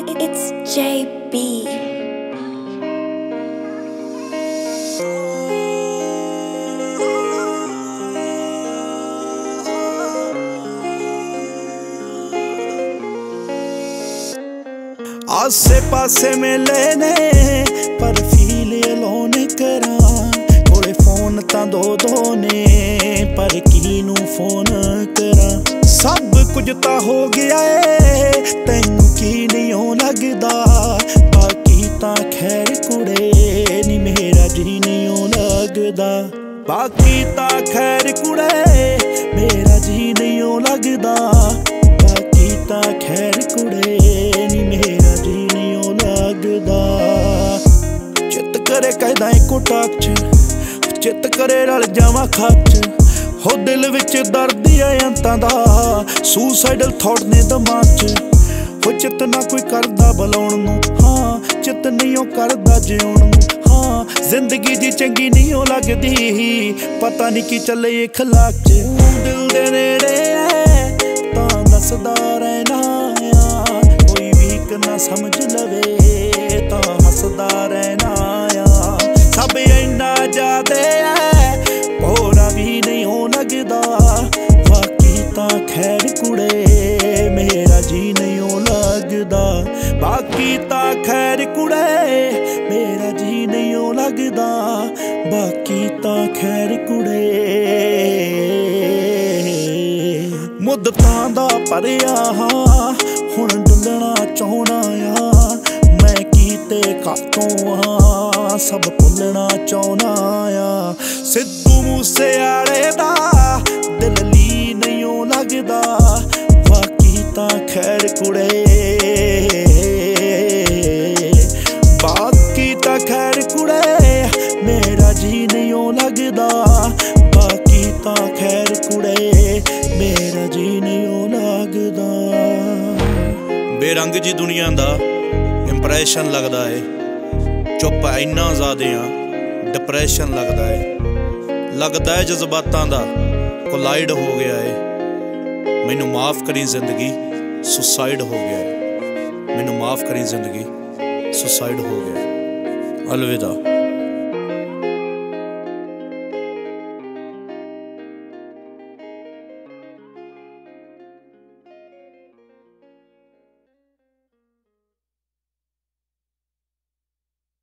It's JB. ਆਸੇ ਪਾਸੇ ਮਿਲੇ ਨੇ ਪਰ ਫੀਲ ਅਲੋਨ ਕਰਾਂ ਕੋਲੇ ਫੋਨ ਤਾਂ ਦੋ ਦੋ ਨੇ ਪਰ ਕੀ ਨੂੰ ਫੋਨ ਕਰਾਂ ਸਭ ਕੁਝ ਤਾਂ ਹੋ ਗਿਆ ਏ ਤੈਨੂੰ ਖੈਰ ਕੁੜੇ, ਮੇਰਾ ਜੀ ਨਹੀਂ ਹੋ ਲੱਗਦਾ। ਬਾਕੀ ਤਾਂ ਖੈਰ ਕੁੜੇ, ਨੀ ਮੇਰਾ ਜੀ ਨਹੀਂ ਉਹ ਲੱਗਦਾ। ਚਿੱਤ ਕਰੇ ਕਹਿਦਾ ਇੱਕੋ ਟਾਕ ਚ ਚਿੱਤ ਕਰੇ ਰਲ ਜਾਵਾਂ ਖੱਚ। ਹੋ ਦਿਲ ਵਿੱਚ ਦਰਦ ਆ ਅੰਤਾਂ ਦਾ ਸੁਸਾਈਡਲ ਥਾਟ ਨੇ ਦਿਮਾਗ ਚ। ਹੋ ਚਿੱਤ ਨਾ ਕੋਈ ਕਰਦਾ ਬੁਲਾਉਣ ਨੂੰ, ਹਾਂ ਚਿੱਤ ਨਹੀਂ ਉਹ ਕਰਦਾ ਜਿਉਣ ਨੂੰ। ਹਾਂ ਜ਼ਿੰਦਗੀ ਦੀ ਚੰਗੀ ਨਹੀਂ ਉਹ ਲੱਗਦੀ। ਪਤਾ ਨਹੀਂ ਕੀ ਚੱਲੇ ਇਖਲਾਕ ਚ। ਦਿਲ ਦੇ ਨੇੜੇ ਐ ਤਾਂ ਦੱਸਦਾ ਰਹਿਣਾ ਆ। ਕੋਈ ਵੀ ਨਾ ਸਮਝ ਲਵੇ ਤਾਂ ਹੱਸਦਾ ਰਹਿਣਾ ਆ। ਸਭ ਇੰਨਾ ਜਾਦੇ ਐ ਹੋਰਾ ਵੀ ਨਹੀਂ ਹੋ ਲੱਗਦਾ। ਬਾਕੀ ਤਾਂ ਖੈਰ ਕੁੜੇ, ਮੇਰਾ ਜੀ ਨਹੀਂ ਹੋ ਲੱਗਦਾ। ਬਾਕੀ ਤਾਂ ਖੈਰ ਕੁੜੇ ਹੋ ਬਾਕੀ ਤਾਂ ਖੈਰ ਕੁੜੇ। ਮੁੱਦਤਾਂ ਦਾ ਪਰਿਆ ਹਾਂ, ਹੁਣ ਡੁੱਲਣਾ ਚਾਹਣਾ ਆ ਮੈਂ ਕੀਤੇ ਕਾਤੋਂ ਆ ਸਭ ਭੁੱਲਣਾ ਚਾਹਣਾ ਆ ਸਿੱਧੂ ਮੂਸੇ ਵਾਲੇ ਦਾ ਜੀ ਨਹੀਂ ਉਹ ਲੱਗਦਾ। ਬੇਰੰਗ ਜੀ ਦੁਨੀਆ ਦਾ ਇੰਪ੍ਰੈਸ਼ਨ ਲੱਗਦਾ ਏ। ਚੁੱਪ ਇੰਨਾ ਜ਼ਿਆਦੇ ਆ ਡਿਪਰੈਸ਼ਨ ਲੱਗਦਾ ਏ। ਲੱਗਦਾ ਏ ਜਜ਼ਬਾਤਾਂ ਦਾ ਕੋਲਾਈਡ ਹੋ ਗਿਆ ਏ। ਮੈਨੂੰ ਮਾਫ ਕਰੀ ਜ਼ਿੰਦਗੀ ਸੁਸਾਈਡ ਹੋ ਗਿਆ ਮੈਨੂੰ ਮਾਫ ਕਰੀ ਜ਼ਿੰਦਗੀ ਸੁਸਾਈਡ ਹੋ ਗਿਆ ਅਲਵਿਦਾ।